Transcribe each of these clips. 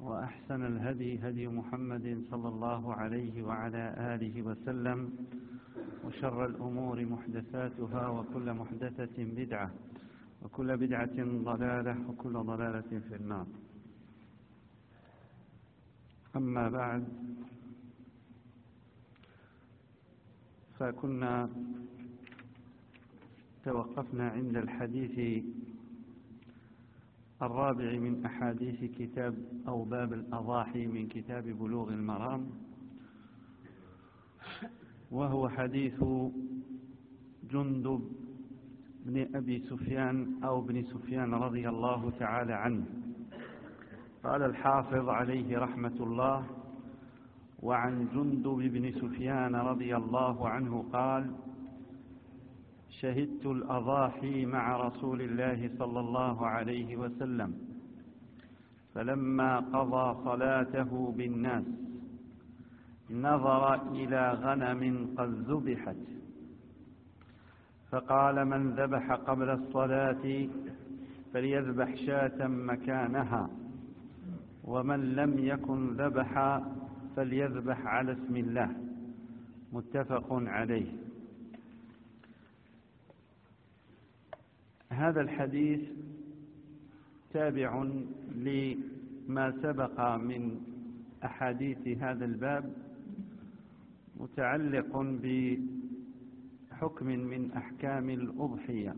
وأحسن الهدي هدي محمد صلى الله عليه وعلى آله وسلم وشر الأمور محدثاتها وكل محدثة بدعة وكل بدعة ضلالة وكل ضلالة في النار. أما بعد فكنا توقفنا عند الحديث الرابع من أحاديث كتاب أو باب الأضاحي من كتاب بلوغ المرام وهو حديث جندب بن أبي سفيان أو بن سفيان رضي الله تعالى عنه. قال الحافظ عليه رحمة الله وعن جندب بن سفيان رضي الله عنه قال شهدت الأضاحي مع رسول الله صلى الله عليه وسلم. فلما قضى صلاته بالناس نظر إلى غنم قد ذبحت. فقال من ذبح قبل الصلاة فليذبح شاة مكانها ومن لم يكن ذبح فليذبح على اسم الله. متفق عليه. هذا الحديث تابع لما سبق من أحاديث هذا الباب متعلق بحكم من أحكام الأضحية.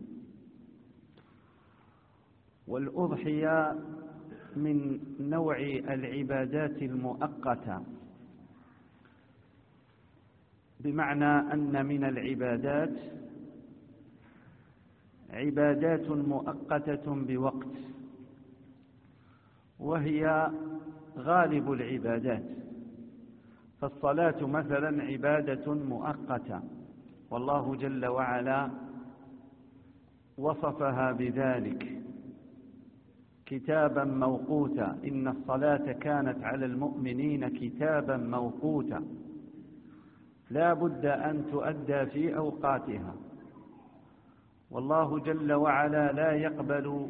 والأضحية من نوع العبادات المؤقتة بمعنى أن من العبادات عبادات مؤقتة بوقت وهي غالب العبادات. فالصلاة مثلا عبادة مؤقتة والله جل وعلا وصفها بذلك كتابا موقوتا. إن الصلاة كانت على المؤمنين كتابا موقوتا. لا بد أن تؤدى في أوقاتها. والله جل وعلا لا يقبل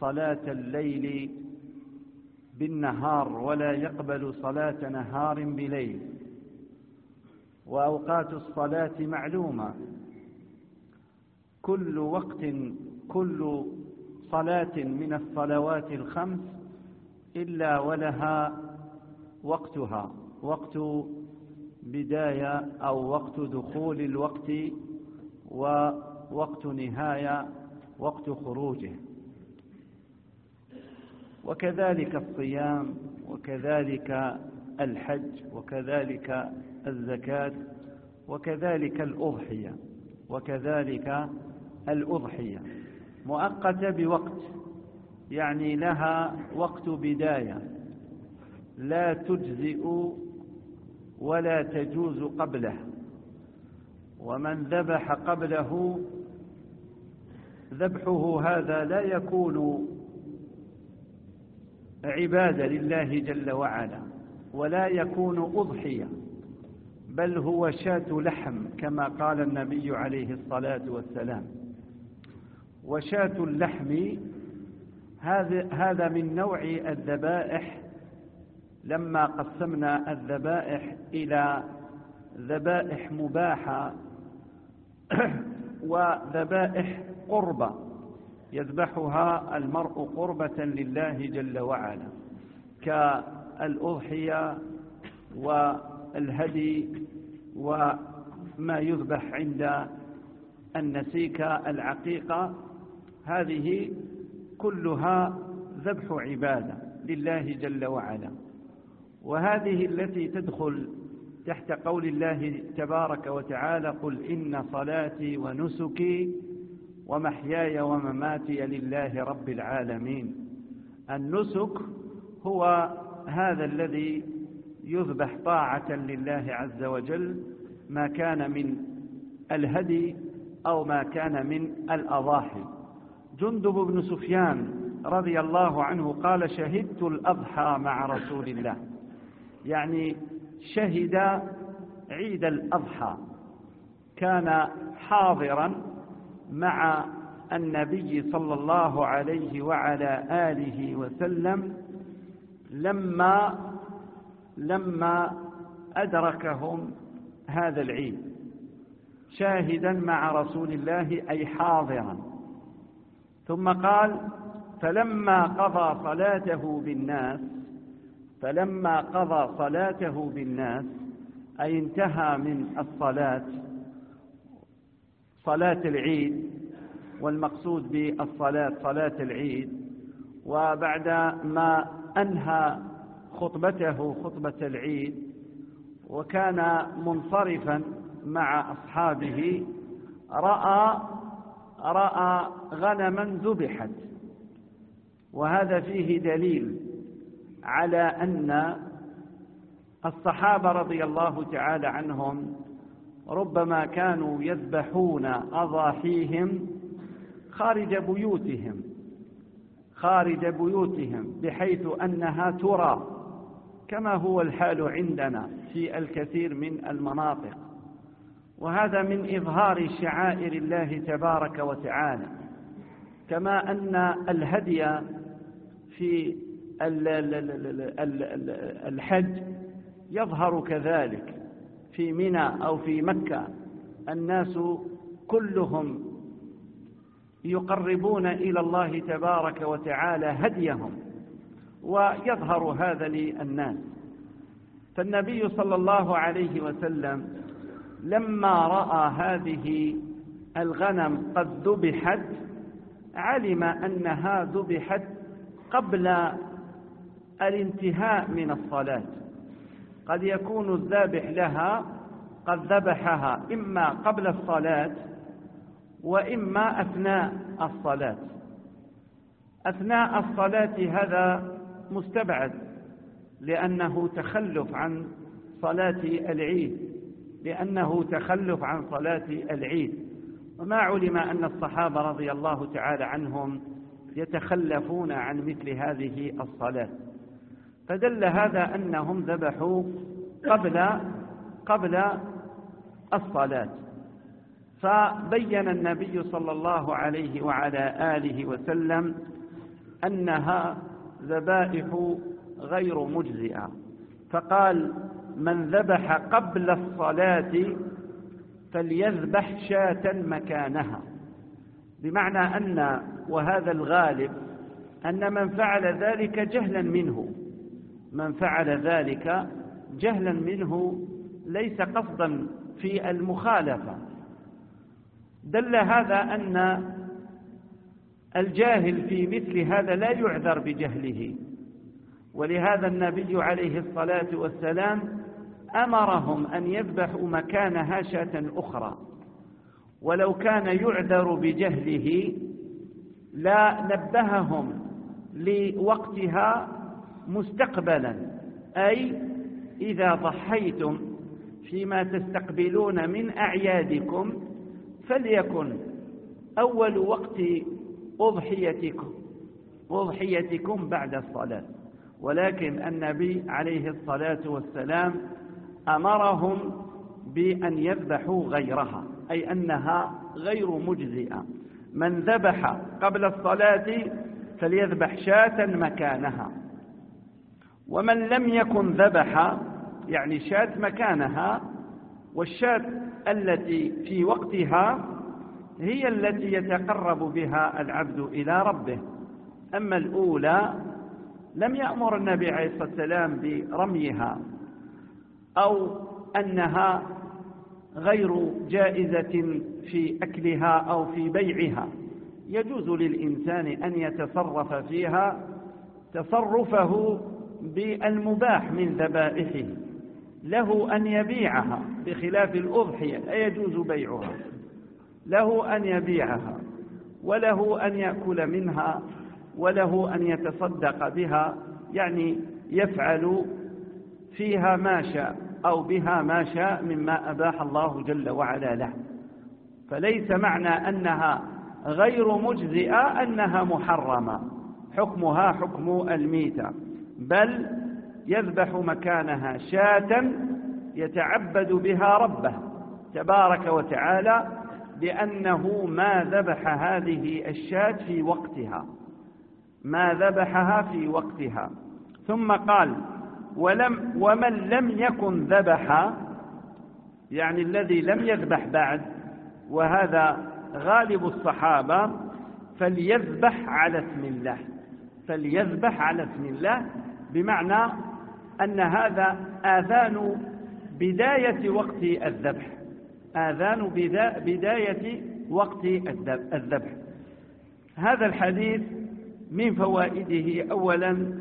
صلاة الليل بالنهار ولا يقبل صلاة نهار بليل. وأوقات الصلاة معلومة. كل وقت كل صلاة من الصلوات الخمس إلا ولها وقتها. وقت بداية أو وقت دخول الوقت ووقت نهاية وقت خروجه. وكذلك الصيام وكذلك الحج وكذلك الزكاة وكذلك الأضحية وكذلك الأضحية. مؤقتة بوقت يعني لها وقت بداية. لا تجزئ ولا تجوز قبله ومن ذبح قبله ذبحه هذا لا يكون عبادة لله جل وعلا ولا يكون أضحية بل هو شاة لحم كما قال النبي عليه الصلاة والسلام. وشاة اللحم هذا هذا من نوع الذبائح لما قسمنا الذبائح إلى ذبائح مباحة وذبائح قربة يذبحها المرء قربة لله جل وعلا كالأضحية والهدي وما يذبح عند النسيك العقيقة هذه كلها ذبح عبادة لله جل وعلا وهذه التي تدخل تحت قول الله تبارك وتعالى قل إن صلاتي ونسكي ومحياي ومماتي لله رب العالمين. النسك هو هذا الذي يذبح طاعة لله عز وجل ما كان من الهدي أو ما كان من الأضاحي. جندب بن سفيان رضي الله عنه قال شهدت الأضحى مع رسول الله. يعني شهد عيد الأضحى كان حاضرا مع النبي صلى الله عليه وعلى آله وسلم لما لما أدركهم هذا العيد شاهدا مع رسول الله أي حاضرا. ثم قال فلما قضى صلاته بالناس فلما قضى صلاته بالناس أي انتهى من الصلاة صلاة العيد والمقصود بالصلاة صلاة العيد وبعد ما أنهى خطبته خطبة العيد وكان منصرفا مع أصحابه رأى رأى غنما ذبحت. وهذا فيه دليل. على أن الصحابة رضي الله تعالى عنهم ربما كانوا يذبحون أضاحيهم خارج بيوتهم خارج بيوتهم بحيث أنها ترى كما هو الحال عندنا في الكثير من المناطق. وهذا من إظهار شعائر الله تبارك وتعالى كما أن الهدي في الحج يظهر كذلك في منى أو في مكة. الناس كلهم يقربون إلى الله تبارك وتعالى هديهم ويظهر هذا للناس. فالنبي صلى الله عليه وسلم لما رأى هذه الغنم قد ذبحت علم أنها ذبحت قبل الانتهاء من الصلاة. قد يكون الذابح لها قد ذبحها إما قبل الصلاة وإما أثناء الصلاة. أثناء الصلاة هذا مستبعد لأنه تخلف عن صلاة العيد لأنه تخلف عن صلاة العيد. وما علم أن الصحابة رضي الله تعالى عنهم يتخلفون عن مثل هذه الصلاة. فدل هذا أنهم ذبحوا قبل قبل الصلاة. فبين النبي صلى الله عليه وعلى آله وسلم أنها ذبائح غير مجزئة. فقال من ذبح قبل الصلاة فليذبح شاة مكانها. بمعنى أن وهذا الغالب أن من فعل ذلك جهلا منه. من فعل ذلك جهلا منه ليس قصدا في المخالفة. دل هذا أن الجاهل في مثل هذا لا يعذر بجهله. ولهذا النبي عليه الصلاة والسلام أمرهم أن يذبحوا مكانها شاة أخرى. ولو كان يعذر بجهله لا نبههم لوقتها مستقبلا أي إذا ضحيتم فيما تستقبلون من أعيادكم فليكن أول وقت أضحيتكم أضحيتكم بعد الصلاة. ولكن النبي عليه الصلاة والسلام أمرهم بأن يذبحوا غيرها أي أنها غير مجزئة. من ذبح قبل الصلاة فليذبح شاة مكانها. ومن لم يكن ذبح يعني شاة مكانها والشاة التي في وقتها هي التي يتقرب بها العبد إلى ربه. أما الأولى لم يأمر النبي عليه الصلاة والسلام برميها أو أنها غير جائزة في أكلها أو في بيعها. يجوز للإنسان أن يتصرف فيها تصرفه بالمباح من ذبائحه له أن يبيعها بخلاف الأضحية لا يجوز بيعها؟ له أن يبيعها وله أن يأكل منها وله أن يتصدق بها يعني يفعل فيها ما شاء أو بها ما شاء مما أباح الله جل وعلا له. فليس معنى أنها غير مجزئة أنها محرمة. حكمها حكم الميتة. بل يذبح مكانها شاة يتعبد بها ربه تبارك وتعالى لأنه ما ذبح هذه الشاة في وقتها ما ذبحها في وقتها. ثم قال ولم ومن لم يكن ذبح يعني الذي لم يذبح بعد وهذا غالب الصحابة فليذبح على اسم الله فليذبح على اسم الله بمعنى أن هذا آذان بداية وقت الذبح. آذان بداية وقت الذبح. هذا الحديث من فوائده أولا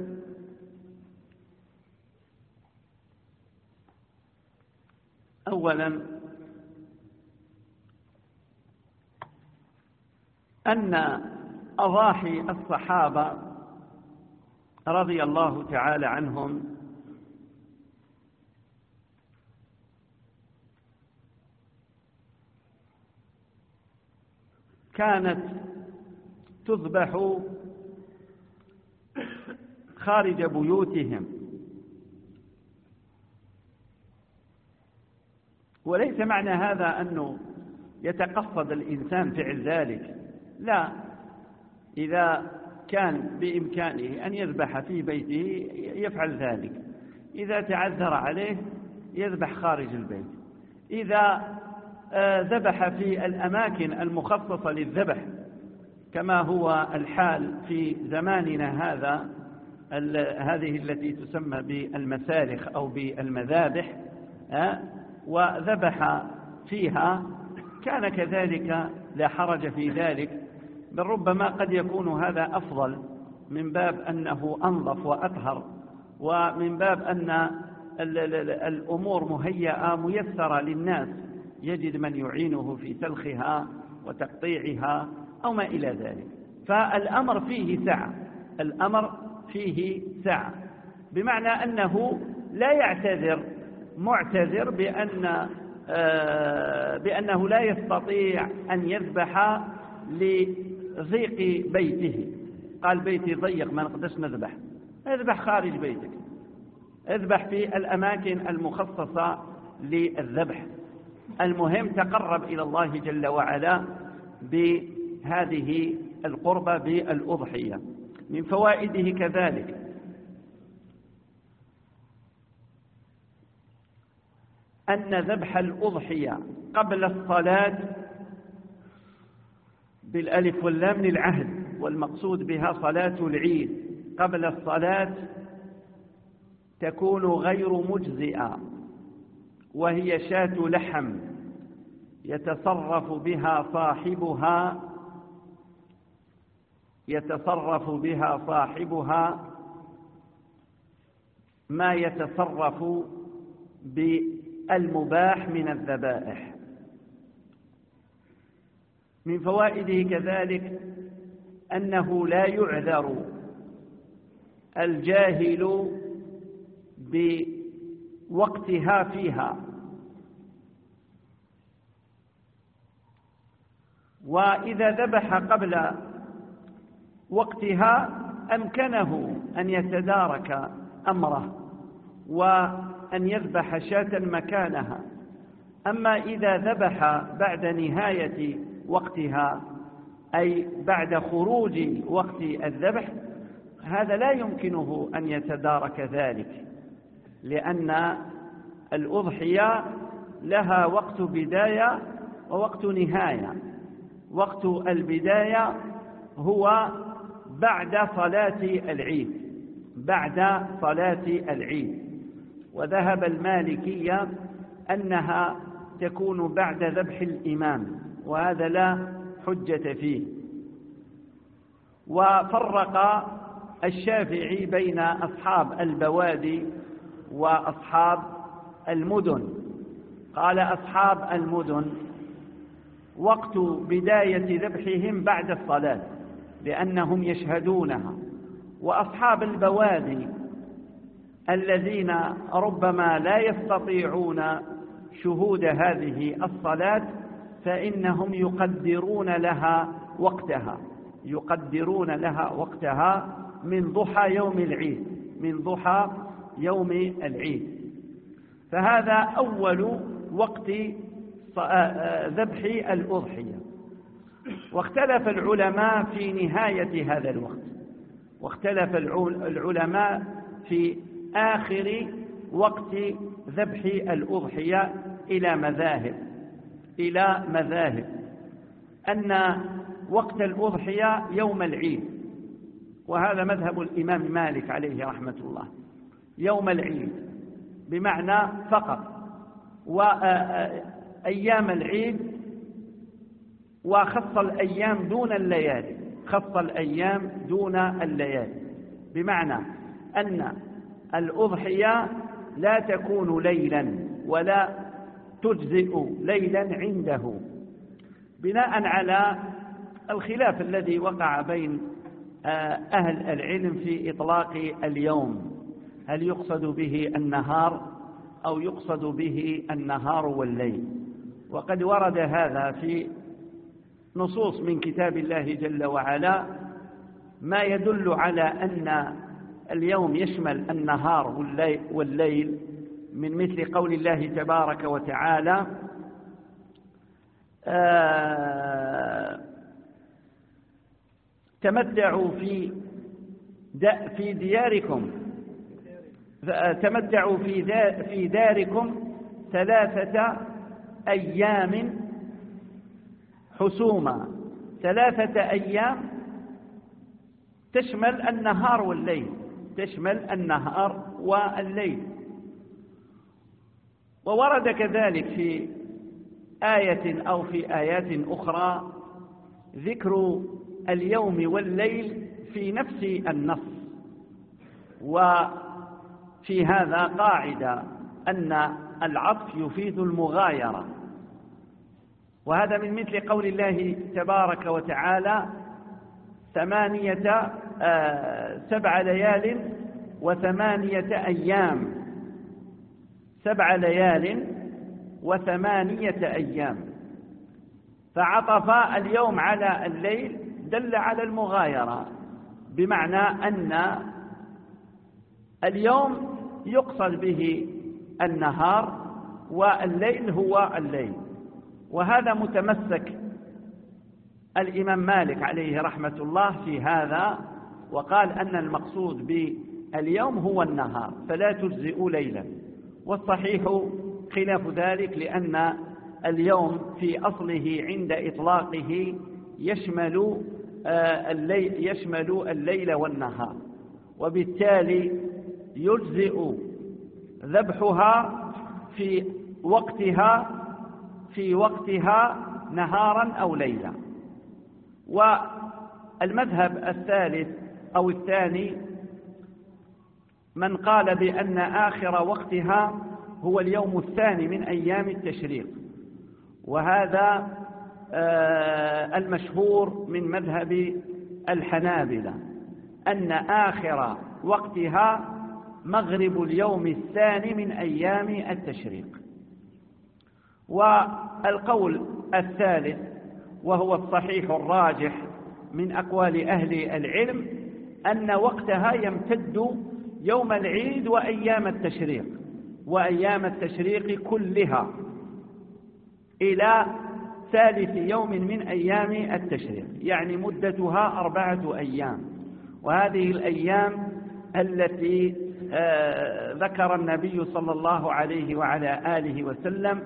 أولا أن أضاحي الصحابة رضي الله تعالى عنهم. كانت تذبح خارج بيوتهم. وليس معنى هذا أنه يتقصد الإنسان فعل ذلك. لا. إذا كان بإمكانه أن يذبح في بيته يفعل ذلك. إذا تعذر عليه يذبح خارج البيت. إذا آه، ذبح في الأماكن المخصصة للذبح كما هو الحال في زماننا هذا هذه التي تسمى بالمسالخ أو بالمذابح آه، وذبح فيها كان كذلك لا حرج في ذلك. بل ربما قد يكون هذا أفضل من باب أنه أنظف وأطهر ومن باب أن الأمور مهيئة ميسرة للناس. يجد من يعينه في سلخها وتقطيعها أو ما إلى ذلك. فالأمر فيه سعة. الأمر فيه سعة. بمعنى أنه لا يعتذر معتذر بأن آه، بأنه لا يستطيع أن يذبح لضيق بيته. قال بيتي ضيق ما نقدرش نذبح. اذبح خارج بيتك. اذبح في الأماكن المخصصة للذبح. المهم تقرب إلى الله جل وعلا بهذه القربة بالأضحية. من فوائده كذلك. أن ذبح الأضحية قبل الصلاة بالألف واللام للعهد والمقصود بها صلاة العيد. قبل الصلاة تكون غير مجزئة وهي شاة لحم يتصرف بها صاحبها يتصرف بها صاحبها ما يتصرف بالمباح من الذبائح. من فوائده كذلك أنه لا يعذر الجاهل بوقتها فيها. وإذا ذبح قبل وقتها أمكنه أن يتدارك أمره وأن يذبح شاة مكانها. أما إذا ذبح بعد نهاية وقتها أي بعد خروج وقت الذبح هذا لا يمكنه أن يتدارك ذلك لأن الأضحية لها وقت بداية ووقت نهاية. وقت البداية هو بعد صلاة العيد بعد صلاة العيد. وذهب المالكية أنها تكون بعد ذبح الإمام. وهذا لا حجة فيه. وفرق الشافعي بين أصحاب البوادي وأصحاب المدن. قال أصحاب المدن وقت بداية ذبحهم بعد الصلاة لأنهم يشهدونها. وأصحاب البوادي الذين ربما لا يستطيعون شهود هذه الصلاة فإنهم يقدرون لها وقتها يقدرون لها وقتها من ضحى يوم العيد من ضحى يوم العيد. فهذا أول وقت ذبح الأضحية. واختلف العلماء في نهاية هذا الوقت. واختلف العلماء في آخر وقت ذبح الأضحية إلى مذاهب. إلى مذاهب أن وقت الأضحية يوم العيد وهذا مذهب الإمام مالك عليه رحمة الله يوم العيد بمعنى فقط وأيام العيد وخص الأيام دون الليالي خص الأيام دون الليالي بمعنى أن الأضحية لا تكون ليلا ولا تجزئ ليلا عنده بناء على الخلاف الذي وقع بين آه، أهل العلم في إطلاق اليوم. هل يقصد به النهار أو يقصد به النهار والليل؟ وقد ورد هذا في نصوص من كتاب الله جل وعلا ما يدل على أن اليوم يشمل النهار والليل من مثل قول الله تبارك وتعالى آه تمتعوا في في دياركم تمتعوا في في داركم ثلاثة أيام حسوما. ثلاثة أيام تشمل النهار والليل تشمل النهار والليل. وورد كذلك في آية أو في آيات أخرى ذكر اليوم والليل في نفس النص. وفي هذا قاعدة أن العطف يفيد المغايرة. وهذا من مثل قول الله تبارك وتعالى ثمانية آه سبع ليال وثمانية أيام. سبع ليال وثمانية أيام. فعطف اليوم على الليل دل على المغايرة بمعنى أن اليوم يقصد به النهار والليل هو الليل. وهذا متمسك الإمام مالك عليه رحمة الله في هذا وقال أن المقصود باليوم هو النهار فلا تجزئ ليلا. والصحيح خلاف ذلك لأن اليوم في أصله عند إطلاقه يشمل آه، الليل يشمل الليل والنهار وبالتالي يجزئ ذبحها في وقتها في وقتها نهارا أو ليلا. والمذهب الثالث أو الثاني من قال بأن آخر وقتها هو اليوم الثاني من أيام التشريق. وهذا آه، المشهور من مذهب الحنابلة أن آخر وقتها مغرب اليوم الثاني من أيام التشريق. والقول الثالث وهو الصحيح الراجح من أقوال أهل العلم أن وقتها يمتد يوم العيد وأيام التشريق وأيام التشريق كلها إلى ثالث يوم من أيام التشريق يعني مدتها أربعة أيام. وهذه الأيام التي آه، ذكر النبي صلى الله عليه وعلى آله وسلم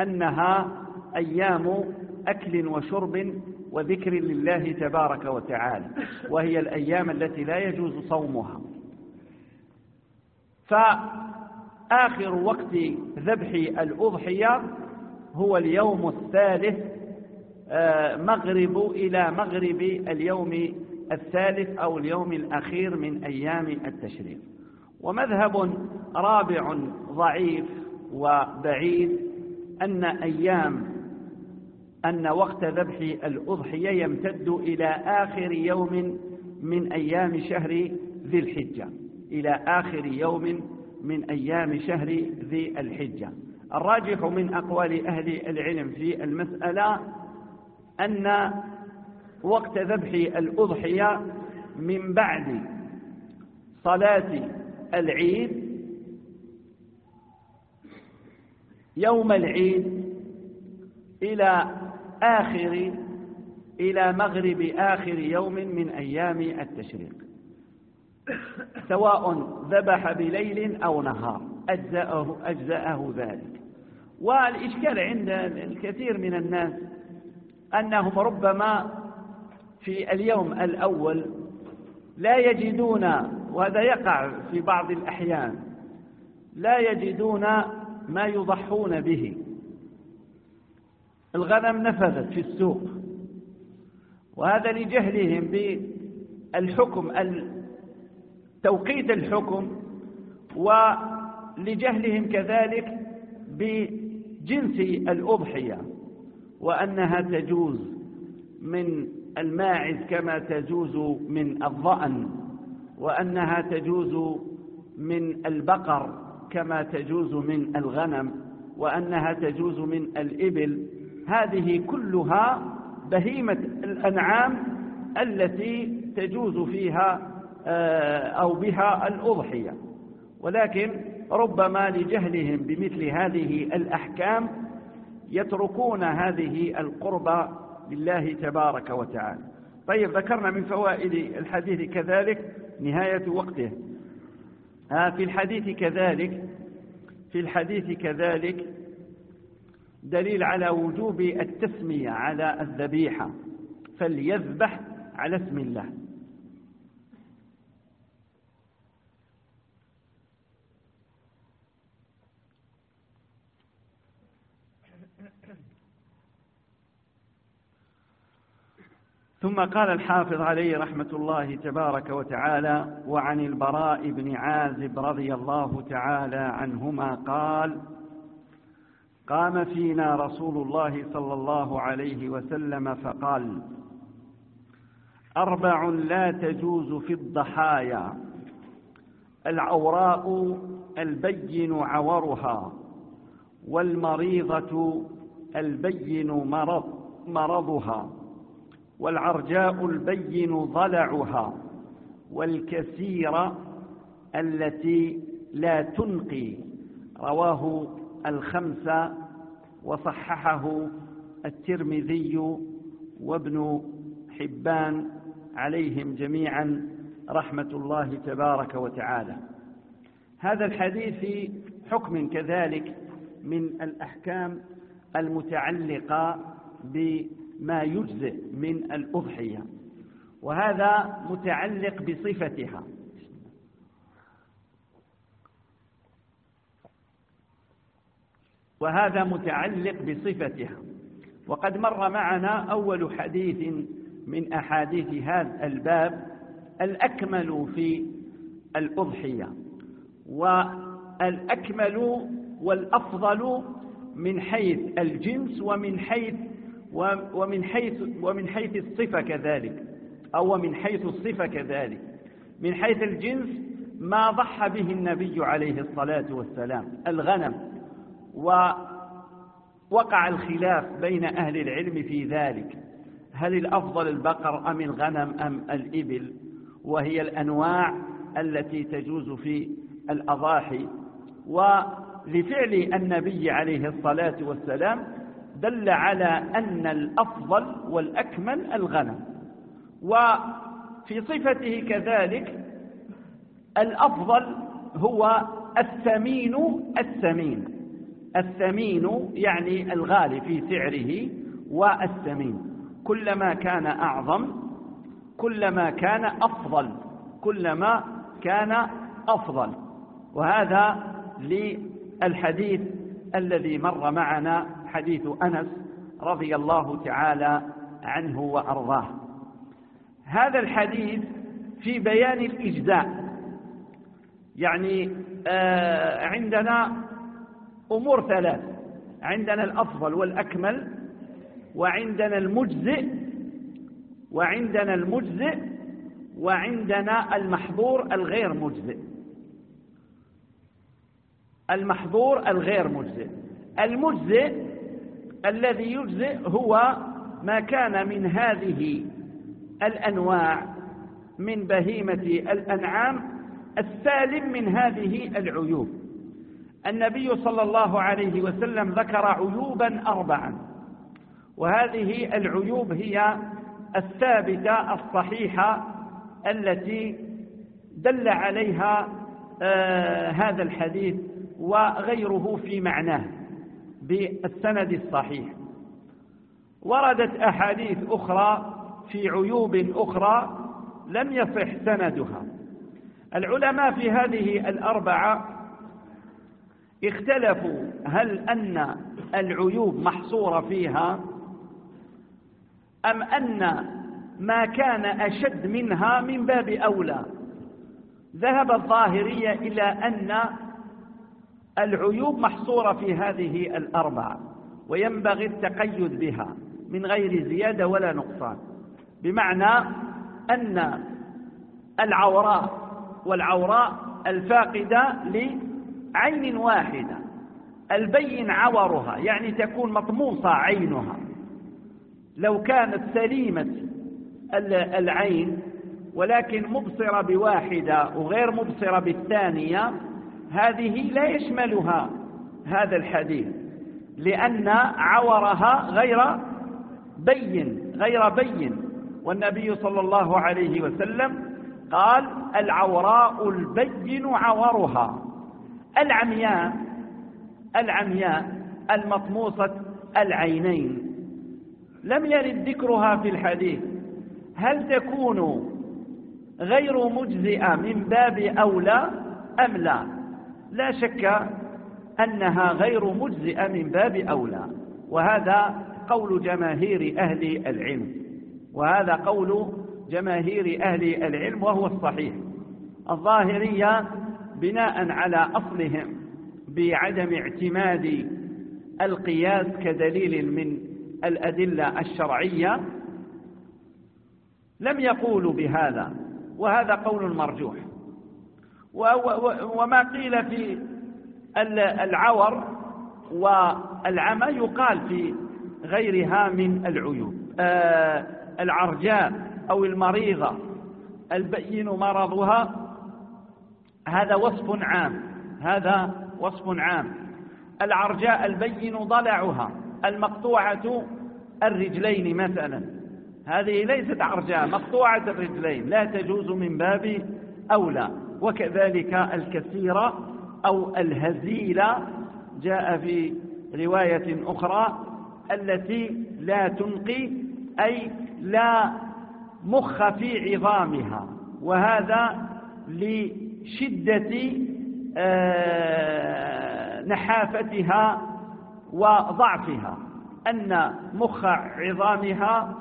أنها أيام أكل وشرب وذكر لله تبارك وتعالى وهي الأيام التي لا يجوز صومها. فآخر وقت ذبح الأضحية هو اليوم الثالث آه، مغرب إلى مغرب اليوم الثالث أو اليوم الأخير من أيام التشريق. ومذهب رابع ضعيف وبعيد أن أيام أن وقت ذبح الأضحية يمتد إلى آخر يوم من أيام شهر ذي الحجة. إلى آخر يوم من أيام شهر ذي الحجة. الراجح من أقوال أهل العلم في المسألة أن وقت ذبح الأضحية من بعد صلاة العيد يوم العيد إلى آخر إلى مغرب آخر يوم من أيام التشريق. سواء ذبح بليل أو نهار. أجزأه, أجزأه ذلك. والإشكال عند الكثير من الناس أنهم ربما في اليوم الأول لا يجدون وهذا يقع في بعض الأحيان لا يجدون ما يضحون به. الغنم نفذت في السوق وهذا لجهلهم بالحكم توقيت الحكم ولجهلهم كذلك بجنس الأضحية وأنها تجوز من الماعز كما تجوز من الظأن وأنها تجوز من البقر كما تجوز من الغنم وأنها تجوز من الإبل. هذه كلها بهيمة الأنعام التي تجوز فيها أو بها الأضحية ولكن ربما لجهلهم بمثل هذه الأحكام يتركون هذه القربة لله تبارك وتعالى. طيب ذكرنا من فوائد الحديث كذلك نهاية وقته. في الحديث كذلك في الحديث كذلك دليل على وجوب التسمية على الذبيحة. فليذبح على اسم الله. ثم قال الحافظ عليه رحمة الله تبارك وتعالى وعن البراء بن عازب رضي الله تعالى عنهما قال قام فينا رسول الله صلى الله عليه وسلم فقال أربع لا تجوز في الضحايا العوراء البين عورها والمريضة البين مرض مرضها. والعرجاء البين ضلعها والكثير التي لا تنقي. رواه الخمسة وصححه الترمذي وابن حبان عليهم جميعا رحمة الله تبارك وتعالى. هذا الحديث في حكم كذلك من الأحكام المتعلقة بما يجزئ من الأضحية وهذا متعلق بصفتها. وهذا متعلق بصفتها. وقد مر معنا أول حديث من أحاديث هذا الباب الأكمل في الأضحية والأكمل والأفضل من حيث الجنس ومن حيث ومن حيث ومن حيث الصفة كذلك. أو من حيث الصفة كذلك. من حيث الجنس ما ضحى به النبي عليه الصلاة والسلام الغنم. ووقع الخلاف بين أهل العلم في ذلك. هل الأفضل البقر أم الغنم أم الإبل؟ وهي الأنواع التي تجوز في الأضاحي. ولفعل النبي عليه الصلاة والسلام دل على أن الأفضل والأكمل الغنم. وفي صفته كذلك الأفضل هو الثمين الثمين. الثمين يعني الغالي في سعره والثمين. كلما كان أعظم كلما كان أفضل كلما كان أفضل. وهذا للحديث الذي مر معنا حديث أنس رضي الله تعالى عنه وأرضاه. هذا الحديث في بيان الإجزاء. يعني آه عندنا أمور ثلاث. عندنا الأفضل والأكمل وعندنا المجزئ وعندنا المجزئ وعندنا المحظور الغير مجزئ. المحظور الغير مجزئ. المجزئ الذي يجزئ هو ما كان من هذه الأنواع من بهيمة الأنعام السالم من هذه العيوب. النبي صلى الله عليه وسلم ذكر عيوبا أربعا وهذه العيوب هي الثابتة الصحيحة التي دل عليها آه هذا الحديث وغيره في معناه. بالسند الصحيح. وردت أحاديث أخرى في عيوب أخرى لم يصح سندها. العلماء في هذه الأربعة اختلفوا هل أن العيوب محصورة فيها أم أن ما كان أشد منها من باب أولى. ذهب الظاهرية إلى أن العيوب محصورة في هذه الأربعة وينبغي التقيد بها من غير زيادة ولا نقصان. بمعنى أن العوراء والعوراء الفاقدة لعين واحدة البين عورها يعني تكون مطموسة عينها. لو كانت سليمة العين ولكن مبصرة بواحدة وغير مبصرة بالثانية هذه لا يشملها هذا الحديث لأن عورها غير بين غير بين. والنبي صلى الله عليه وسلم قال العوراء البين عورها. العمياء العمياء المطموسة العينين. لم يرد ذكرها في الحديث. هل تكون غير مجزئة من باب أولى أم لا؟ لا شك أنها غير مجزئة من باب أولى وهذا قول جماهير أهل العلم وهذا قول جماهير أهل العلم وهو الصحيح. الظاهرية بناء على أصلهم بعدم اعتماد القياس كدليل من الأدلة الشرعية لم يقولوا بهذا وهذا قول مرجوح. وما قيل في العور والعمى يقال في غيرها من العيوب. آه، العرجاء أو المريضة البين مرضها هذا وصف عام هذا وصف عام. العرجاء البين ضلعها المقطوعة الرجلين مثلا. هذه ليست عرجاء مقطوعة الرجلين لا تجوز من باب أولى. وكذلك الكثيرة أو الهزيلة جاء في رواية أخرى التي لا تنقي أي لا مخ في عظامها وهذا لشدة آه، نحافتها وضعفها أن مخ عظامها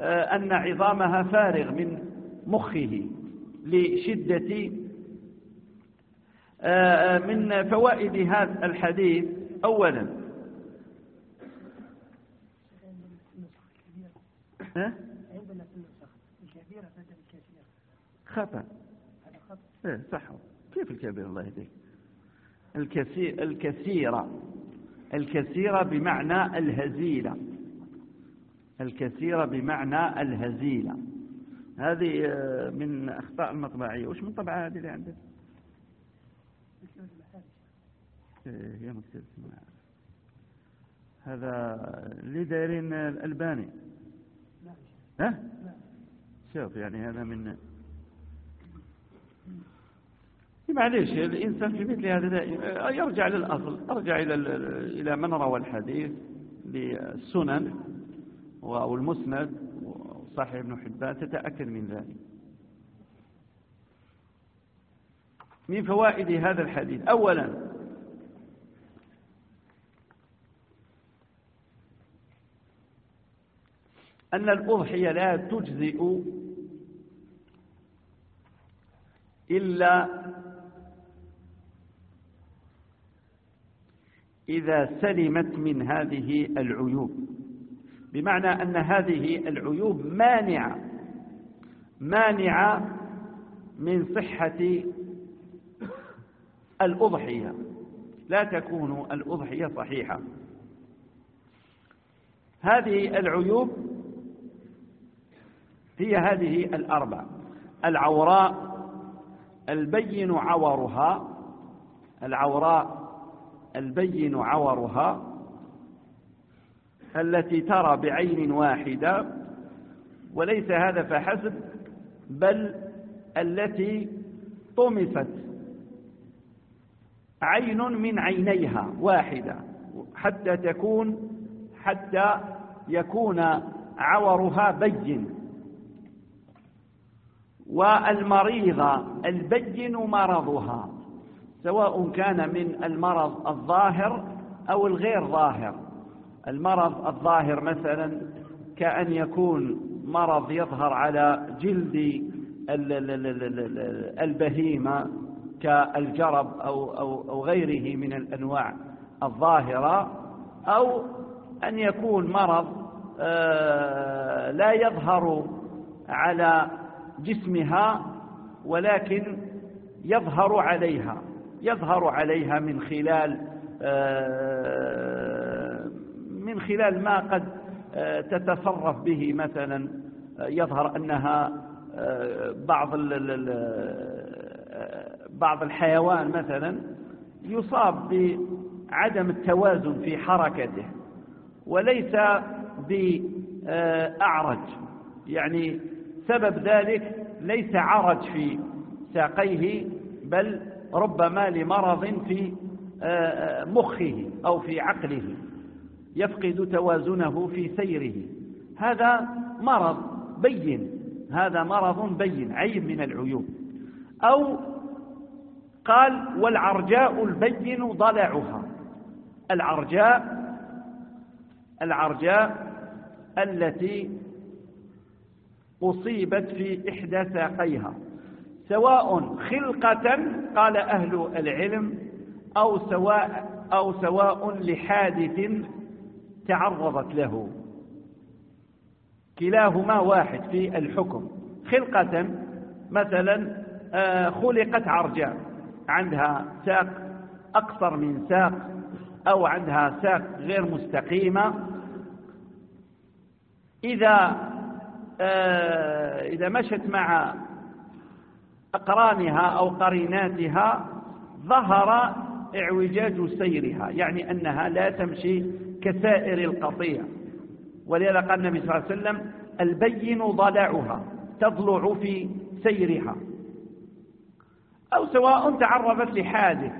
آه، أن عظامها فارغ من مخه لشدة من فوائد هذا الحديث أولا. عندنا في النسخ الكبيرة بدل خطأ. هذا خطأ إيه صح كيف الكبيرة الله يهديك؟ الكثير الكثيرة. الكثيرة بمعنى الهزيلة. الكثيرة بمعنى الهزيلة. هذه آه، من أخطاء المطبعية. وش من طبعة هذه اللي عندك؟ إيه، هي مكتبة هذا اللي دايرين الألباني. ها؟ شوف يعني هذا من معليش الإنسان في مثل هذا يرجع للأصل أرجع إلى إلى من روى الحديث للسنن أو المسند وصحيح ابن حبان تتأكد من ذلك. من فوائد هذا الحديث. أولا أن الأضحية لا تجزئ إلا إذا سلمت من هذه العيوب. بمعنى أن هذه العيوب مانعة مانعة من صحة الأضحية. لا تكون الأضحية صحيحة. هذه العيوب هي هذه الأربع. العوراء البين عورها العوراء البين عورها التي ترى بعين واحدة وليس هذا فحسب بل التي طمست عين من عينيها واحدة حتى تكون حتى يكون عورها بين. والمريضة البين مرضها سواء كان من المرض الظاهر أو الغير ظاهر. المرض الظاهر مثلا كأن يكون مرض يظهر على جلد البهيمة كالجرب أو, أو, أو غيره من الأنواع الظاهرة أو أن يكون مرض آه، لا يظهر على جسمها ولكن يظهر عليها يظهر عليها من خلال آه، من خلال ما قد آه، تتصرف به مثلا آه، يظهر أنها بعض بعض الحيوان مثلا يصاب بعدم التوازن في حركته وليس بأعرج يعني سبب ذلك ليس عرج في ساقيه بل ربما لمرض في آه، آه، مخه أو في عقله يفقد توازنه في سيره. هذا مرض بين هذا مرض بين عيب من العيوب. أو قال والعرجاء البين ضلعها. العرجاء العرجاء التي أصيبت في إحدى ساقيها. سواء خلقة قال أهل العلم أو سواء, أو سواء لحادث تعرضت له. كلاهما واحد في الحكم. خلقة مثلا آه، خلقت عرجاء. عندها ساق أقصر من ساق أو عندها ساق غير مستقيمة. إذا إذا مشت مع أقرانها أو قريناتها ظهر اعوجاج سيرها يعني أنها لا تمشي كسائر القطيع. ولذا قال النبي صلى الله عليه وسلم البين ضلعها تضلع في سيرها. أو سواء تعرضت لحادث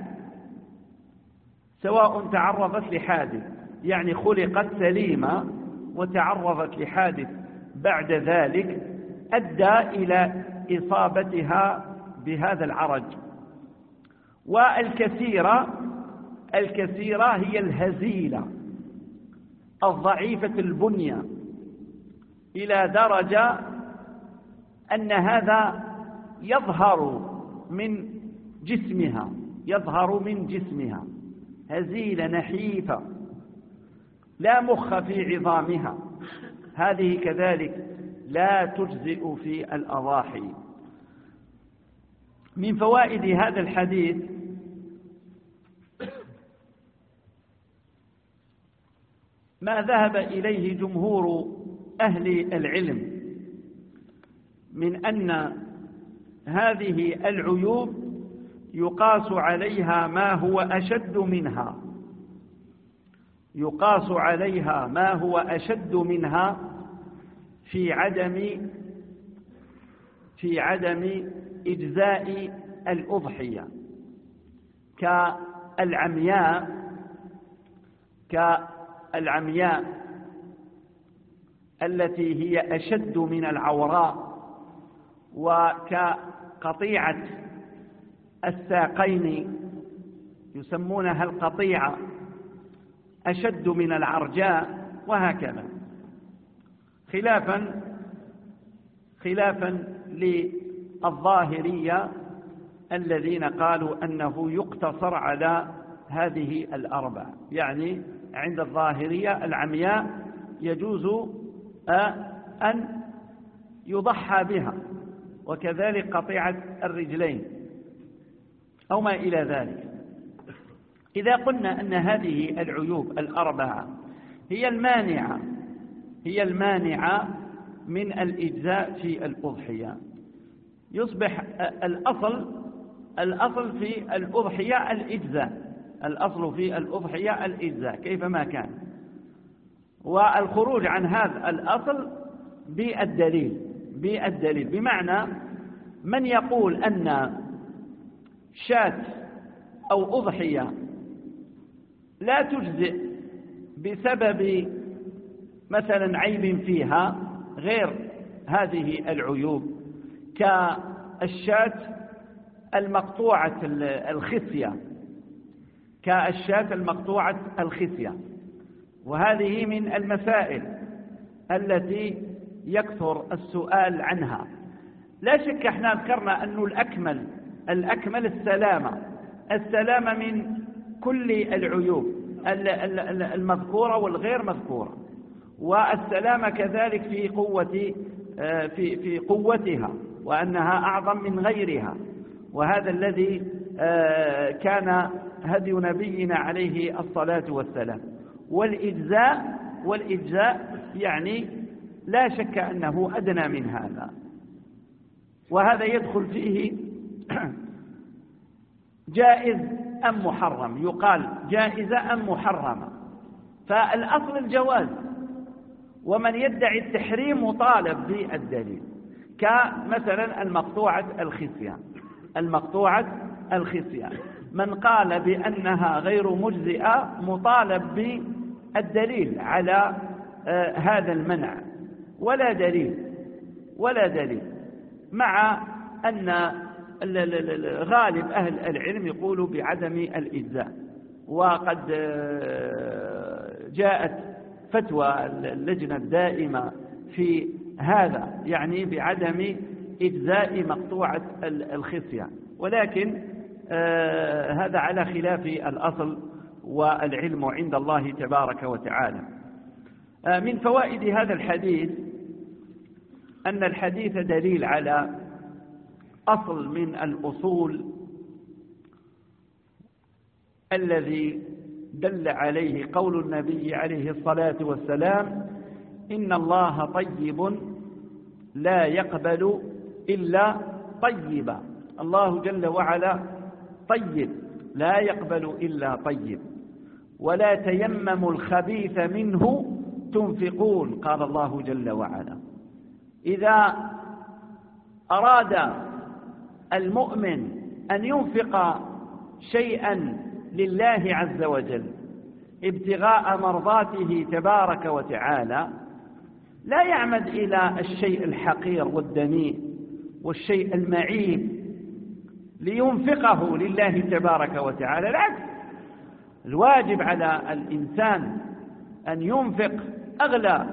سواء تعرضت لحادث يعني خلقت سليمة وتعرضت لحادث. بعد ذلك أدى إلى إصابتها بهذا العرج. والكثيرة الكثيرة هي الهزيلة الضعيفة البنية إلى درجة أن هذا يظهر من جسمها يظهر من جسمها هزيلة نحيفة لا مخ في عظامها. هذه كذلك لا تجزئ في الأضاحي. من فوائد هذا الحديث ما ذهب إليه جمهور أهل العلم من أن هذه العيوب يقاس عليها ما هو أشد منها. يقاس عليها ما هو أشد منها في عدم في عدم إجزاء الأضحية كالعمياء كالعمياء التي هي أشد من العوراء وكقطيعة الساقين يسمونها القطيعة أشد من العرجاء وهكذا. خلافا خلافا للظاهرية الذين قالوا أنه يقتصر على هذه الأربع. يعني عند الظاهرية العمياء يجوز أن يضحى بها وكذلك قطيعة الرجلين أو ما إلى ذلك. إذا قلنا أن هذه العيوب الأربعة هي المانعة هي المانعة من الإجزاء في الأضحية. يصبح الأصل الأصل في الأضحية الإجزاء الأصل في الأضحية الإجزاء كيفما كان. والخروج عن هذا الأصل بالدليل بالدليل. بمعنى من يقول أن شاة أو أضحية لا تجزئ بسبب مثلا عيب فيها غير هذه العيوب كالشاة المقطوعة الخصية كالشاة المقطوعة الخصية وهذه من المسائل التي يكثر السؤال عنها. لا شك إحنا ذكرنا أنه الأكمل الأكمل السلامة السلامة من كل العيوب المذكورة والغير مذكورة. والسلامة كذلك في قوة آه، في في قوتها وأنها أعظم من غيرها. وهذا الذي آه، كان هدي نبينا عليه الصلاة والسلام. والإجزاء والإجزاء يعني لا شك أنه أدنى من هذا. وهذا يدخل فيه جائز أم محرم؟ يقال جائزة أم محرمة. فالأصل الجواز. ومن يدعي التحريم مطالب بالدليل. كمثلا المقطوعة الخصية المقطوعة الخصية من قال بأنها غير مجزئة مطالب بالدليل على آه، هذا المنع. ولا دليل. ولا دليل. مع أن غالب أهل العلم يقولوا بعدم الإجزاء. وقد آه، جاءت فتوى اللجنة الدائمة في هذا يعني بعدم إجزاء مقطوعة الخصية. ولكن آه هذا على خلاف الأصل والعلم عند الله تبارك وتعالى. آه من فوائد هذا الحديث أن الحديث دليل على أصل من الأصول الذي دل عليه قول النبي عليه الصلاة والسلام إن الله طيب لا يقبل إلا طيبا. الله جل وعلا طيب لا يقبل إلا طيب. ولا تيمموا الخبيث منه تنفقون قال الله جل وعلا. إذا أراد المؤمن أن ينفق شيئا لله عز وجل ابتغاء مرضاته تبارك وتعالى لا يعمد إلى الشيء الحقير والدنيء والشيء المعيب لينفقه لله تبارك وتعالى. العكس الواجب على الإنسان أن ينفق أغلى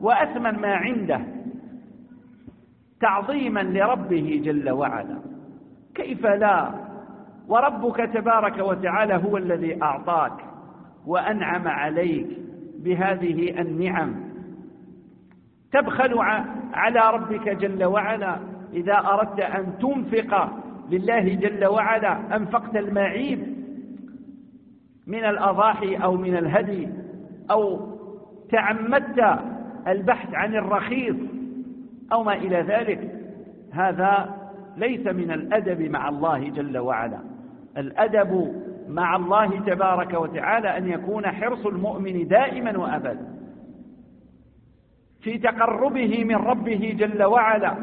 وأثمن ما عنده تعظيما لربه جل وعلا. كيف لا؟ وربك تبارك وتعالى هو الذي أعطاك وأنعم عليك بهذه النعم. تبخل على ربك جل وعلا. إذا أردت أن تنفق لله جل وعلا أنفقت المعيب من الأضاحي أو من الهدي أو تعمدت البحث عن الرخيص أو ما إلى ذلك هذا ليس من الأدب مع الله جل وعلا. الأدب مع الله تبارك وتعالى أن يكون حرص المؤمن دائما وأبدا. في تقربه من ربه جل وعلا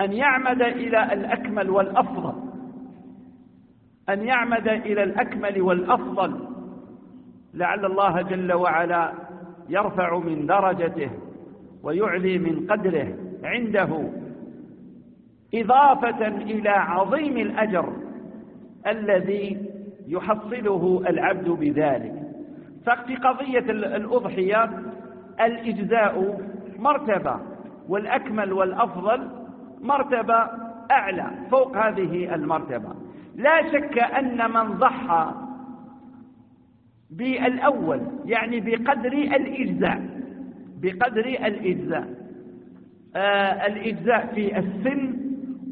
أن يعمد إلى الأكمل والأفضل. أن يعمد إلى الأكمل والأفضل. لعل الله جل وعلا يرفع من درجته ويعلي من قدره عنده. إضافة إلى عظيم الأجر الذي يحصله العبد بذلك. ففي قضية الأضحية الإجزاء مرتبة والأكمل والأفضل مرتبة أعلى فوق هذه المرتبة. لا شك أن من ضحى بالأول يعني بقدر الإجزاء بقدر الإجزاء آه الإجزاء في السن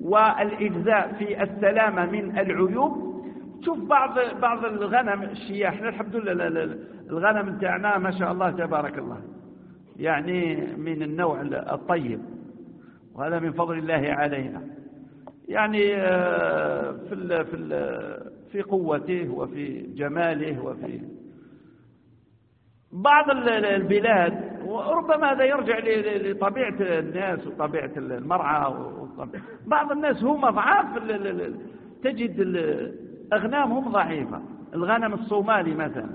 والإجزاء في السلامة من العيوب. شوف بعض بعض الغنم الشياح إحنا الحمد لله الغنم تاعنا ما شاء الله تبارك الله يعني من النوع الطيب وهذا من فضل الله علينا. يعني آه، في في في قوته وفي جماله وفي بعض البلاد وربما هذا يرجع لطبيعة الناس وطبيعة المرعى بعض الناس هم ضعاف تجد أغنامهم ضعيفة. الغنم الصومالي مثلا.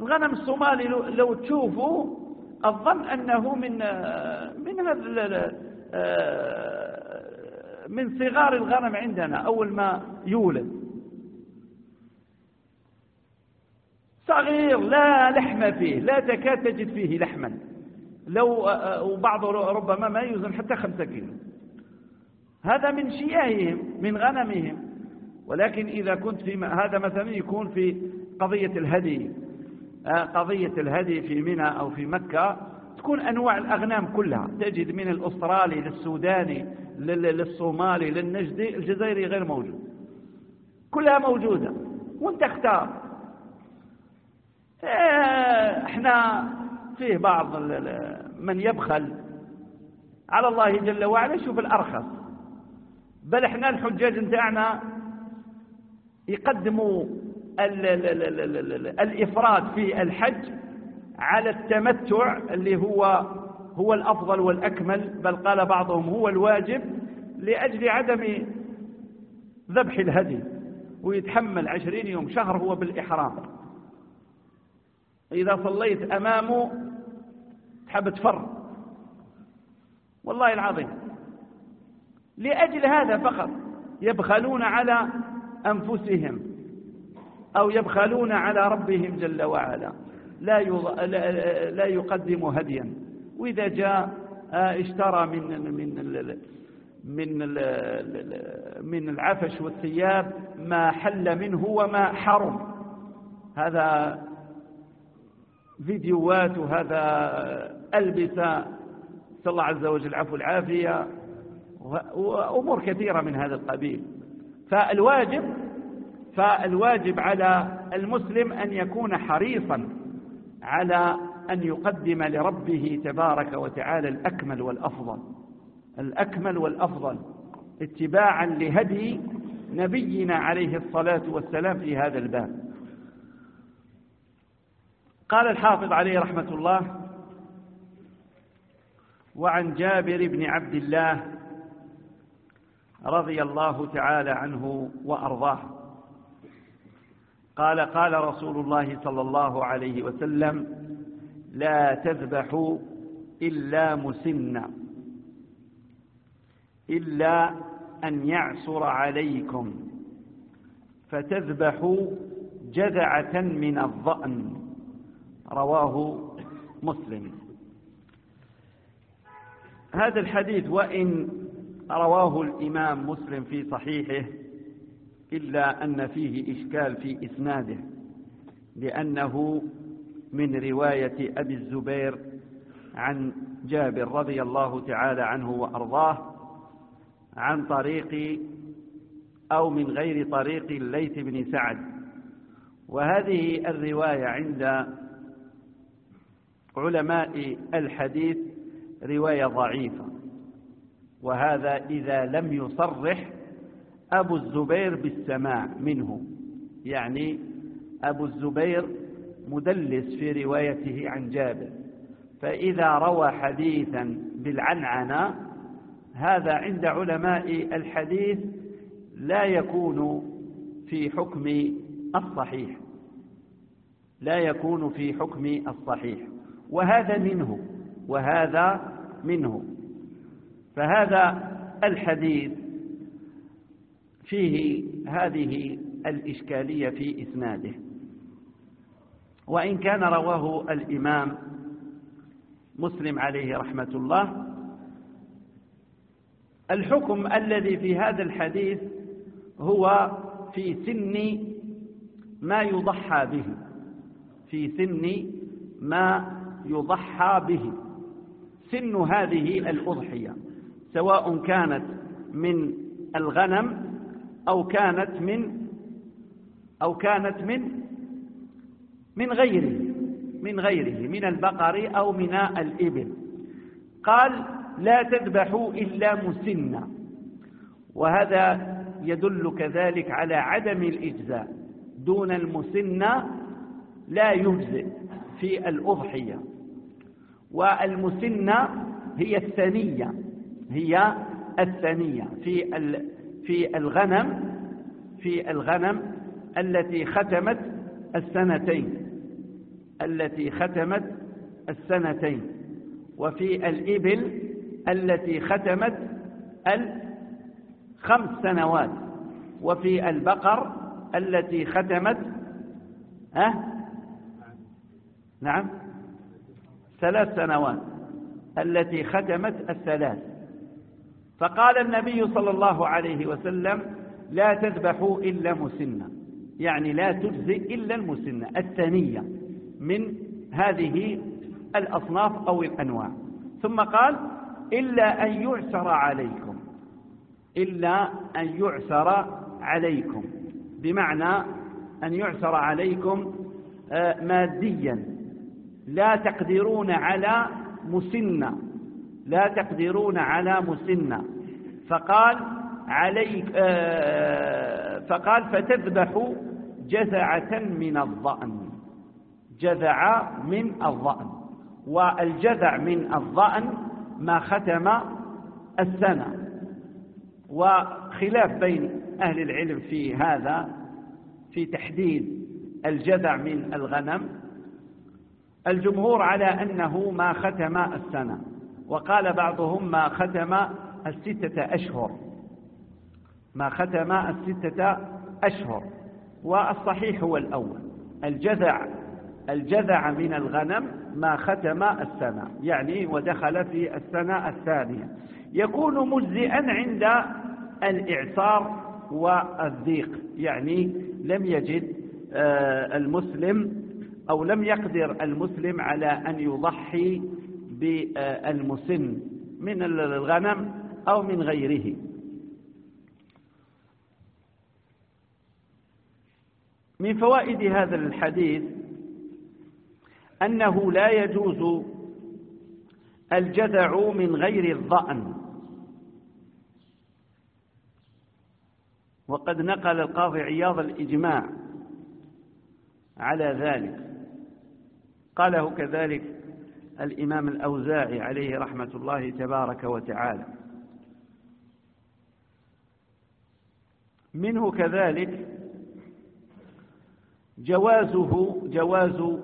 الغنم الصومالي لو تشوفوا الظن أنه من من هذا من صغار الغنم عندنا أول ما يولد. صغير لا لحم فيه لا تكاد تجد فيه لحما. لو وبعض ربما ما يوزن حتى خمسة كيلو. هذا من شياههم من غنمهم. ولكن إذا كنت في هذا مثلا يكون في قضية الهدي قضية الهدي في منى أو في مكة تكون أنواع الأغنام كلها. تجد من الأسترالي للسوداني للصومالي للنجدي الجزائري غير موجود. كلها موجودة. وانت اختار. إحنا فيه بعض من يبخل على الله جل وعلا يشوف الأرخص. بل إحنا الحجاج نتاعنا يقدموا الإفراد في الحج على التمتع اللي هو هو الأفضل والأكمل بل قال بعضهم هو الواجب لأجل عدم ذبح الهدي ويتحمل عشرين يوم شهر هو بالإحرام. إذا صليت أمامه تحب تفر. والله العظيم. لأجل هذا فقط يبخلون على أنفسهم أو يبخلون على ربهم جل وعلا. لا لا يقدم هديا. وإذا جاء آه، اشترى من من من من العفش والثياب ما حل منه وما حرم. هذا فيديوهات وهذا ألبسة نسأل الله عز وجل العفو والعافية وأمور كثيرة من هذا القبيل. فالواجب فالواجب على المسلم أن يكون حريصا على أن يقدم لربه تبارك وتعالى الأكمل والأفضل. الأكمل والأفضل اتباعا لهدي نبينا عليه الصلاة والسلام في هذا الباب. قال الحافظ عليه رحمة الله وعن جابر بن عبد الله رضي الله تعالى عنه وأرضاه. قال قال رسول الله صلى الله عليه وسلم لا تذبحوا إلا مسنا إلا أن يعسر عليكم فتذبحوا جذعة من الظأن رواه مسلم. هذا الحديث وإن رواه الإمام مسلم في صحيحه إلا أن فيه إشكال في إسناده لأنه من رواية أبي الزبير عن جابر رضي الله تعالى عنه وأرضاه عن طريق أو من غير طريق الليث بن سعد. وهذه الرواية عند علماء الحديث رواية ضعيفة وهذا إذا لم يصرح أبو الزبير بالسماع منه. يعني أبو الزبير مدلس في روايته عن جابر. فإذا روى حديثا بالعنعنة هذا عند علماء الحديث لا يكون في حكم الصحيح. لا يكون في حكم الصحيح. وهذا منه وهذا منه. فهذا الحديث فيه هذه الإشكالية في إسناده. وإن كان رواه الإمام مسلم عليه رحمة الله الحكم الذي في هذا الحديث هو في سن ما يضحى به في سن ما يضحى به. سن هذه الأضحية سواء كانت من الغنم أو كانت من أو كانت من من غيره من غيره من البقر أو من الإبل. قال لا تذبحوا إلا مسنا وهذا يدل كذلك على عدم الإجزاء. دون المسنة لا يجزئ في الأضحية. والمسنة هي الثنية هي الثنية. في في الغنم في الغنم التي ختمت السنتين التي ختمت السنتين. وفي الإبل التي ختمت الخمس سنوات. وفي البقر التي ختمت أه؟ نعم. ثلاث سنوات التي ختمت الثلاث. فقال النبي صلى الله عليه وسلم لا تذبحوا إلا مسنة. يعني لا تجزئ إلا المسنة الثانية من هذه الأصناف أو الأنواع. ثم قال إلا أن يعسر عليكم. إلا أن يعسر عليكم. بمعنى أن يعسر عليكم آه، ماديا. لا تقدرون على مسنة لا تقدرون على مسنة فقال عليك آه، فقال فتذبح جذعة من الضأن. جذع من الضأن. والجذع من الضأن ما ختم السنة. وخلاف بين أهل العلم في هذا في تحديد الجذع من الغنم الجمهور على أنه ما ختم السنة وقال بعضهم ما ختم الستة أشهر. ما ختم الستة أشهر والصحيح هو الأول. الجذع الجذع من الغنم ما ختم السنة يعني ودخل في السنة الثانية. يكون مجزئا عند الإعصار والضيق يعني لم يجد آه، المسلم أو لم يقدر المسلم على أن يضحي بالمسن من الغنم أو من غيره. من فوائد هذا الحديث أنه لا يجوز الجذع من غير الظأن وقد نقل القاضي عياض الإجماع على ذلك. قاله كذلك الإمام الأوزاعي عليه رحمة الله تبارك وتعالى. منه كذلك جوازه جواز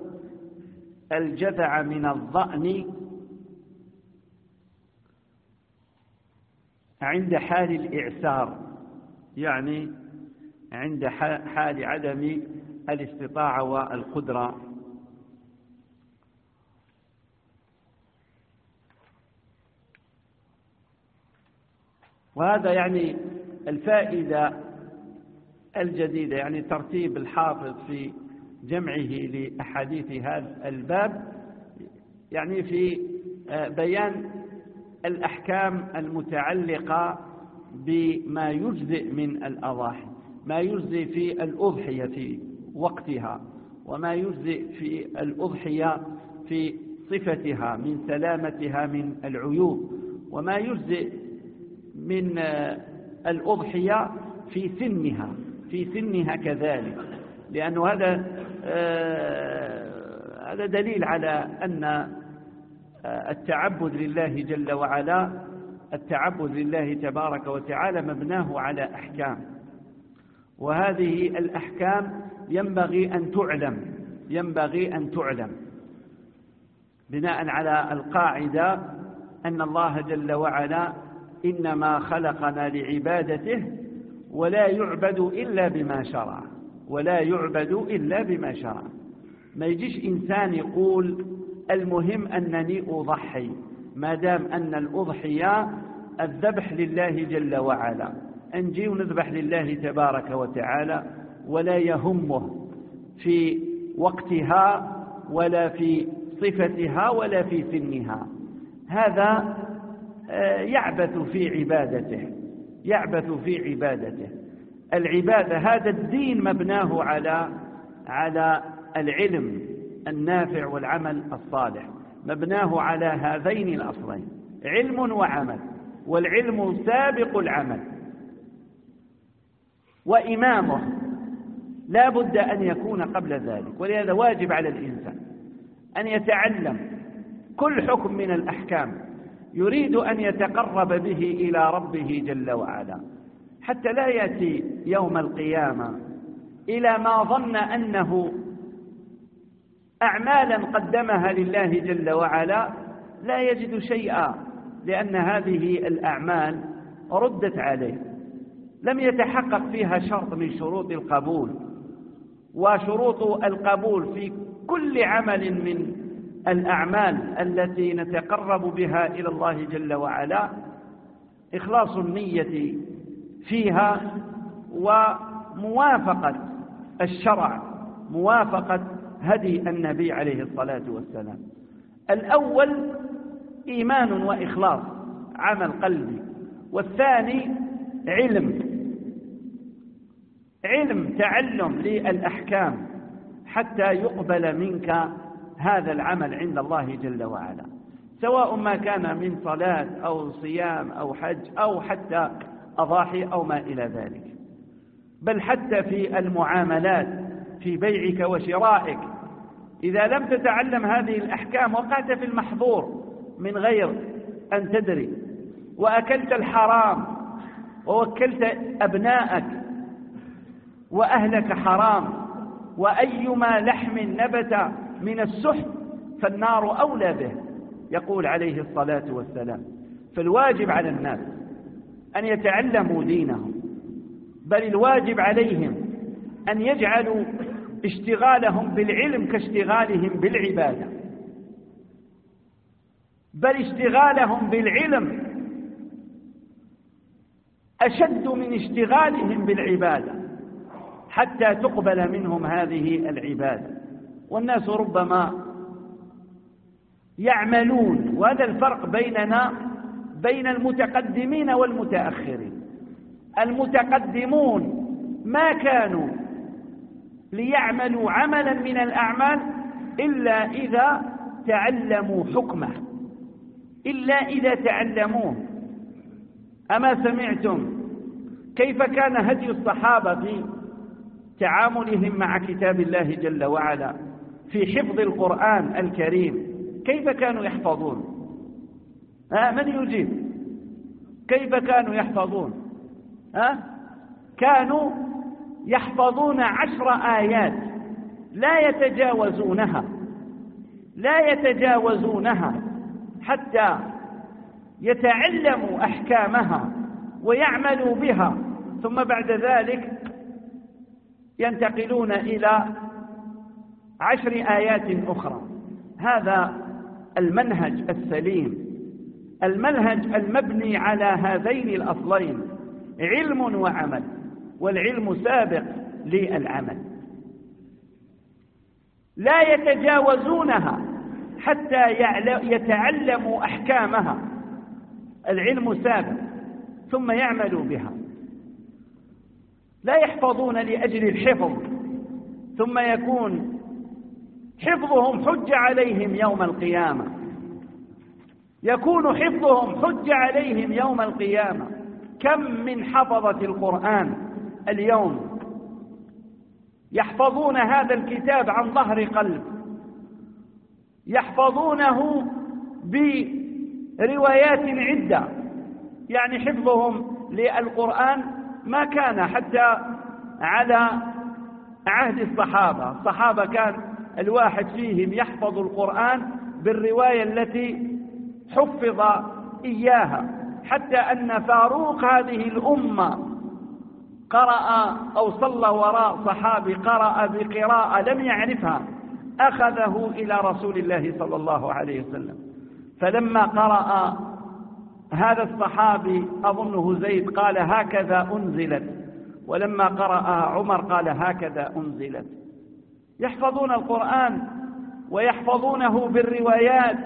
الجذع من الظأن عند حال الإعسار يعني عند حال عدم الاستطاعة والقدرة. وهذا يعني الفائدة الجديدة يعني ترتيب الحافظ في جمعه لأحاديث هذا الباب يعني في آه، بيان الأحكام المتعلقة بما يجزئ من الأضاحي ما يجزئ في الأضحية في وقتها وما يجزئ في الأضحية في صفتها من سلامتها من العيوب وما يجزئ من الأضحية في سنها في سنها كذلك. لأن هذا آه، هذا دليل على أن آه، التعبد لله جل وعلا التعبد لله تبارك وتعالى مبناه على أحكام. وهذه الأحكام ينبغي أن تعلم ينبغي أن تعلم. بناء على القاعدة أن الله جل وعلا إنما خلقنا لعبادته ولا يعبد إلا بما شرع ولا يعبد إلا بما شرع. ما يجيش إنسان يقول المهم أنني أضحي ما دام أن الأضحية الذبح لله جل وعلا. نجي ونذبح لله تبارك وتعالى ولا يهمه في وقتها ولا في صفتها ولا في سنها. هذا يعبث في عبادته يعبث في عبادته. العبادة هذا الدين مبناه على على العلم النافع والعمل الصالح مبناه على هذين الأصلين علم وعمل والعلم سابق العمل. وإمامه لا بد أن يكون قبل ذلك ولهذا واجب على الإنسان أن يتعلم كل حكم من الأحكام يريد أن يتقرب به إلى ربه جل وعلا. حتى لا يأتي يوم القيامة إلى ما ظن أنه أعمالا قدمها لله جل وعلا لا يجد شيئا لأن هذه الأعمال ردت عليه. لم يتحقق فيها شرط من شروط القبول وشروط القبول في كل عمل من الأعمال التي نتقرب بها إلى الله جل وعلا إخلاص النية فيها وموافقة الشرع موافقة هدي النبي عليه الصلاة والسلام. الأول إيمان وإخلاص عمل قلبي. والثاني علم علم تعلم للأحكام حتى يقبل منك هذا العمل عند الله جل وعلا. سواء ما كان من صلاة أو صيام أو حج أو حتى أضاحي أو ما إلى ذلك. بل حتى في المعاملات في بيعك وشرائك. إذا لم تتعلم هذه الأحكام وقعت في المحظور من غير أن تدري وأكلت الحرام ووكلت أبناءك وأهلك حرام وأيما لحم نبت من السحت فالنار أولى به يقول عليه الصلاة والسلام. فالواجب على الناس أن يتعلموا دينهم بل الواجب عليهم أن يجعلوا اشتغالهم بالعلم كاشتغالهم بالعبادة. بل اشتغالهم بالعلم أشد من اشتغالهم بالعبادة حتى تقبل منهم هذه العبادة. والناس ربما يعملون وهذا الفرق بيننا بين المتقدمين والمتأخرين. المتقدمون ما كانوا ليعملوا عملا من الأعمال إلا إذا تعلموا حكمه إلا إذا تعلموه. أما سمعتم كيف كان هدي الصحابة في تعاملهم مع كتاب الله جل وعلا؟ في حفظ القرآن الكريم. كيف كانوا يحفظون؟ ها من يجيب؟ كيف كانوا يحفظون؟ ها؟ كانوا يحفظون عشر آيات لا يتجاوزونها لا يتجاوزونها حتى يتعلموا أحكامها ويعملوا بها ثم بعد ذلك ينتقلون إلى عشر آيات أخرى. هذا المنهج السليم. المنهج المبني على هذين الأصلين علم وعمل والعلم سابق للعمل. لا يتجاوزونها حتى يتعلموا أحكامها. العلم سابق ثم يعملوا بها. لا يحفظون لأجل الحفظ ثم يكون حفظهم حج عليهم يوم القيامة. يكون حفظهم حج عليهم يوم القيامة. كم من حفظة القرآن اليوم؟ يحفظون هذا الكتاب عن ظهر قلب. يحفظونه بروايات عدة. يعني حفظهم للقرآن ما كان حتى على عهد الصحابة. الصحابة كان الواحد فيهم يحفظ القرآن بالرواية التي حفظ إياها حتى أن فاروق هذه الأمة قرأ أو صلى وراء صحابي قرأ بقراءة لم يعرفها أخذه إلى رسول الله صلى الله عليه وسلم. فلما قرأ هذا الصحابي أظنه زيد قال هكذا أنزلت ولما قرأ عمر قال هكذا أنزلت. يحفظون القرآن ويحفظونه بالروايات.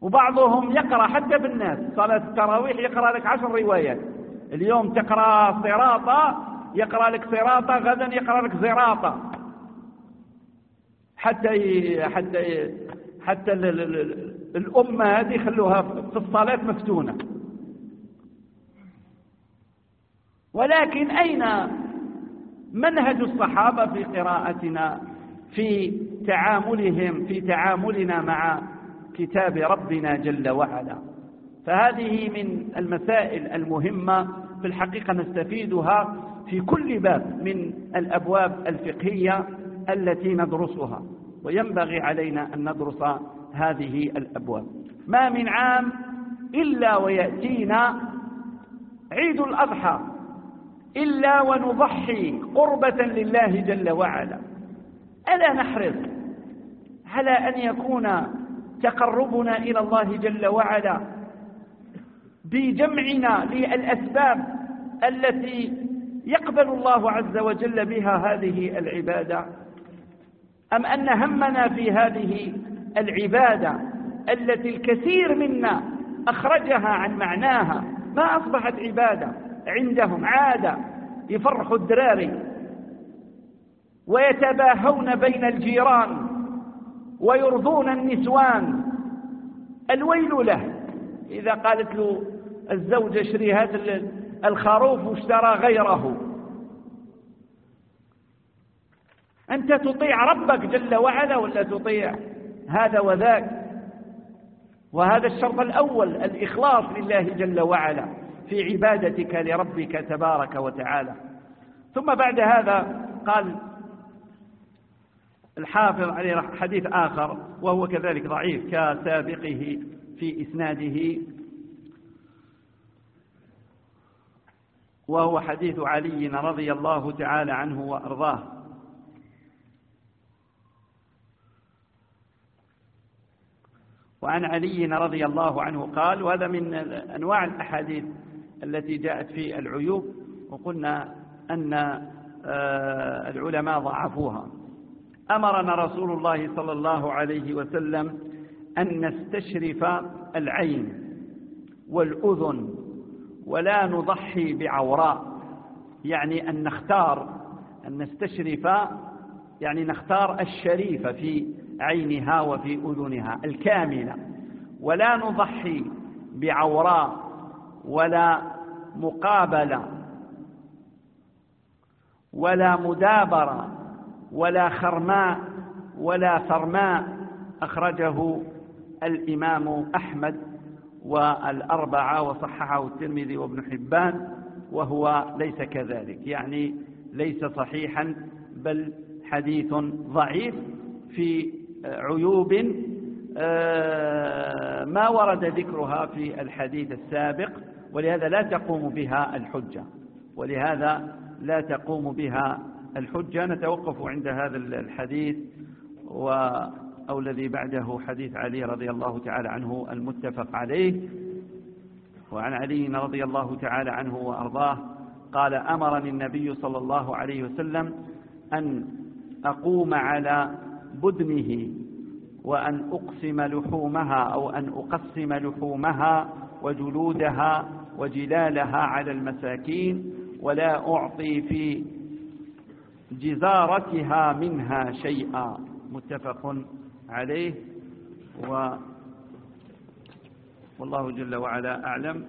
وبعضهم يقرأ حتى بالناس. صلاة التراويح يقرأ لك عشر روايات. اليوم تقرأ صراطة يقرأ لك صراطة. غدا يقرأ لك زراطة حتى حتى حتى الأمة هذه يخلوها في الصلاة مفتونة. ولكن أين منهج الصحابة في قراءتنا في تعاملهم في تعاملنا مع كتاب ربنا جل وعلا. فهذه من المسائل المهمة في الحقيقة نستفيدها في كل باب من الأبواب الفقهية التي ندرسها وينبغي علينا أن ندرس هذه الأبواب. ما من عام إلا ويأتينا عيد الأضحى. إلا ونضحي قربة لله جل وعلا. ألا نحرص على أن يكون تقربنا إلى الله جل وعلا بجمعنا للأسباب التي يقبل الله عز وجل بها هذه العبادة أم أن همنا في هذه العبادة التي الكثير منا أخرجها عن معناها ما أصبحت عبادة؟ عندهم عادة يفرحوا الدراري ويتباهون بين الجيران ويرضون النسوان. الويل له. إذا قالت له الزوجة اشري هذا الخروف واشترى غيره؟ أنت تطيع ربك جل وعلا ولا تطيع هذا وذاك؟ وهذا الشرط الأول الإخلاص لله جل وعلا. في عبادتك لربك تبارك وتعالى. ثم بعد هذا قال الحافظ عليه حديث آخر وهو كذلك ضعيف كسابقه في إسناده وهو حديث علي رضي الله تعالى عنه وأرضاه. وعن علي رضي الله عنه قال وهذا من أنواع الأحاديث التي جاءت في العيوب وقلنا أن آه، العلماء ضعفوها. أمرنا رسول الله صلى الله عليه وسلم أن نستشرف العين والأذن ولا نضحي بعوراء يعني أن نختار أن نستشرف يعني نختار الشريف في عينها وفي أذنها الكاملة ولا نضحي بعوراء ولا مقابلة ولا مدابرة ولا خرماء ولا فرماء أخرجه الإمام أحمد والأربعة وصححه الترمذي وابن حبان وهو ليس كذلك. يعني ليس صحيحا بل حديث ضعيف في عيوب آه، ما ورد ذكرها في الحديث السابق. ولهذا لا تقوم بها الحجة. ولهذا لا تقوم بها الحجة. نتوقف عند هذا الحديث و أو الذي بعده حديث علي رضي الله تعالى عنه المتفق عليه. وعن علي رضي الله تعالى عنه وأرضاه قال أمرني النبي صلى الله عليه وسلم أن أقوم على بدنه وأن أقسم لحومها أو أن أقسم لحومها وجلودها وجلالها على المساكين ولا أعطي في جزارتها منها شيئا. متفق عليه. و والله جل وعلا أعلم.